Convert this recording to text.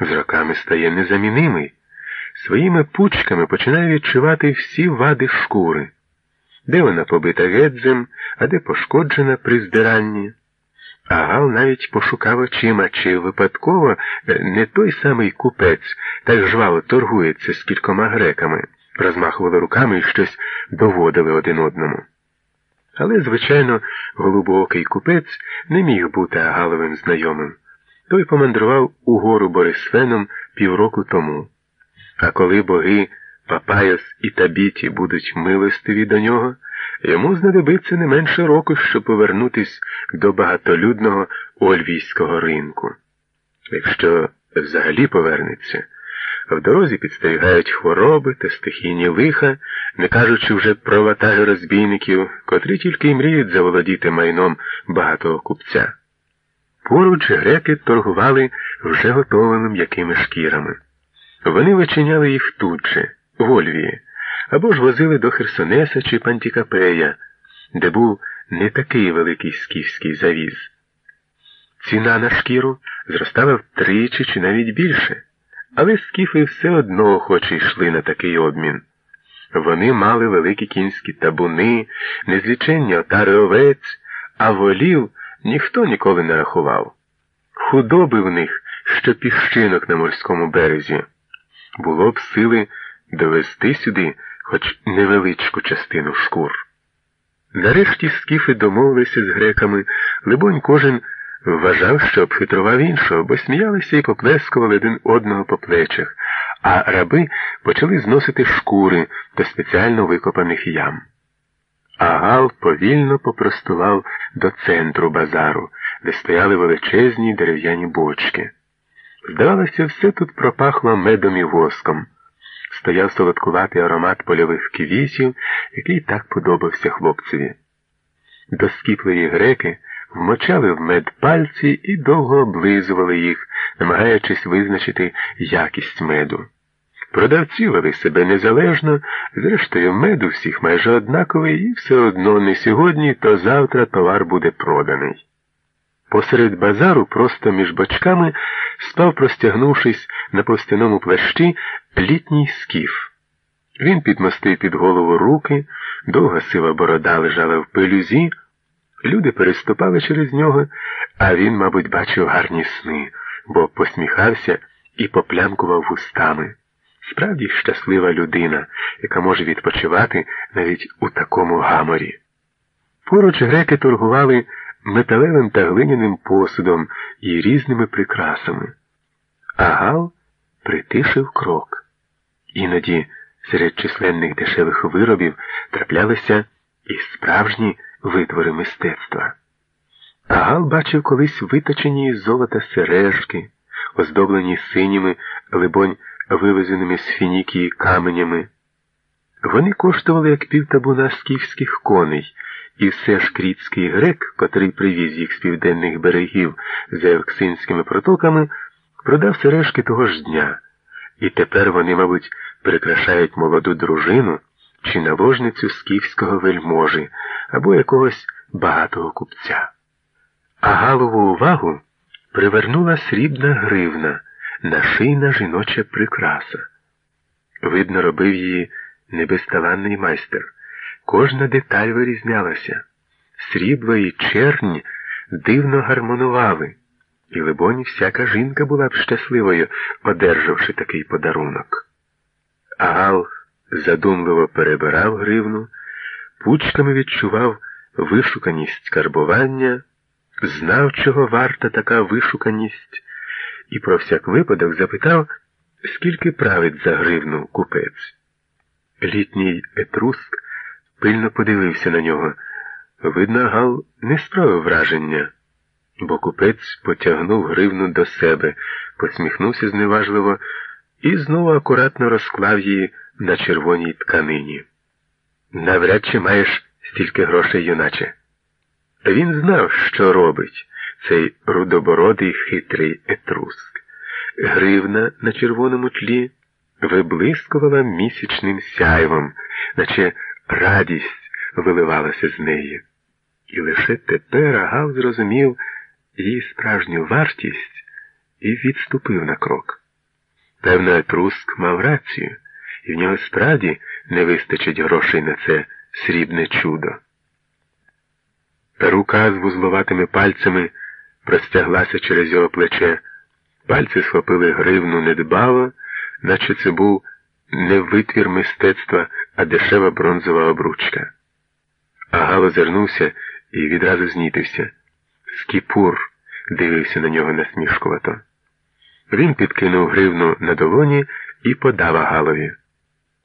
з роками стає незамінимий. Своїми пучками починає відчувати всі вади шкури, де вона побита гедзем, а де пошкоджена при здиранні. А Гал навіть пошукав очима, чи випадково е, не той самий купець так жваво торгується з кількома греками, розмахували руками і щось доводили один одному. Але, звичайно, голубоокий купець не міг бути Агаловим знайомим. Той помандрував угору Борисфеном півроку тому. А коли боги Папаяс і Табіті будуть милостиві до нього, йому знадобиться не менше року, щоб повернутись до багатолюдного Ольвійського ринку. Якщо взагалі повернеться, в дорозі підстерігають хвороби та стихійні лиха, не кажучи вже про ватаги розбійників, котрі тільки й мріють заволодіти майном багатого купця. Поруч греки торгували вже готовими м'якими шкірами. Вони вичиняли їх тут же, в Ольвії, або ж возили до Херсонеса чи Пантікапея, де був не такий великий скіфський завіз. Ціна на шкіру зростала втричі чи навіть більше, але скіфи все одно охоче йшли на такий обмін. Вони мали великі кінські табуни, незліченні отари овець, а волів ніхто ніколи не рахував. Худоби в них, що піщинок на морському березі. Було б сили довести сюди хоч невеличку частину шкур. Нарешті скіфи домовилися з греками, либонь, кожен вважав, що обхитрував іншого, бо сміялися і поплескували один одного по плечах, а раби почали зносити шкури до спеціально викопаних ям. Агал повільно попростував до центру базару, де стояли величезні дерев'яні бочки. Здавалося, все тут пропахло медом і воском. Стояв солодкуватий аромат польових квітів, який так подобався хлопцеві. Доскіпливі греки вмочали в мед пальці і довго облизували їх, намагаючись визначити якість меду. Продавці вели себе незалежно, зрештою, мед у всіх майже однаковий, і все одно не сьогодні, то завтра товар буде проданий. Посеред базару, просто між бочками, спав, простягнувшись на повстяному плащі, літній скіф. Він підмостив під голову руки, довга сива борода лежала в пелюзі, люди переступали через нього, а він, мабуть, бачив гарні сни, бо посміхався і поплямкував вустами. Справді щаслива людина, яка може відпочивати навіть у такому гаморі. Поруч греки торгували металевим та глиняним посудом і різними прикрасами. А Гал притишив крок. Іноді серед численних дешевих виробів траплялися і справжні витвори мистецтва. А Гал бачив колись виточені із золота сережки, оздоблені синіми, либонь, вивезеними з фінікії каменями. Вони коштували як півтабуна скіфських коней, і все ж крітський грек, котрий привіз їх з південних берегів за Евксинськими протоками, продав сережки того ж дня, і тепер вони, мабуть, прикрашають молоду дружину чи наложницю скіфського вельможі або якогось багатого купця. А галову увагу привернула срібна гривна, нашийна жіноча прикраса. Видно, робив її небезталанний майстер. Кожна деталь вирізнялася. Срібло і чернь дивно гармонували, і, либонь, всяка жінка була б щасливою, одержавши такий подарунок. Агал задумливо перебирав гривну, пучками відчував вишуканість карбування, знав, чого варта така вишуканість, і про всяк випадок запитав, скільки править за гривну купець. Літній етруск пильно подивився на нього. Видно, Гал не справив враження, бо купець потягнув гривну до себе, посміхнувся зневажливо і знову акуратно розклав її на червоній тканині. Навряд чи маєш стільки грошей, юначе. Він знав, що робить цей рудобородий хитрий етруск. Гривна на червоному тлі виблискувала місячним сяйвом, наче радість виливалася з неї. І лише тепер Агал зрозумів її справжню вартість і відступив на крок. Певно, Етруск мав рацію, і в нього справді не вистачить грошей на це срібне чудо. Рука з вузловатими пальцями простяглася через його плече. Пальці схопили гривну недбало, наче це був не витвір мистецтва, а дешева бронзова обручка. Агало озирнувся і відразу знітився. Скіпур дивився на нього насмішкувато. Він підкинув гривну на долоні і подав Агалові.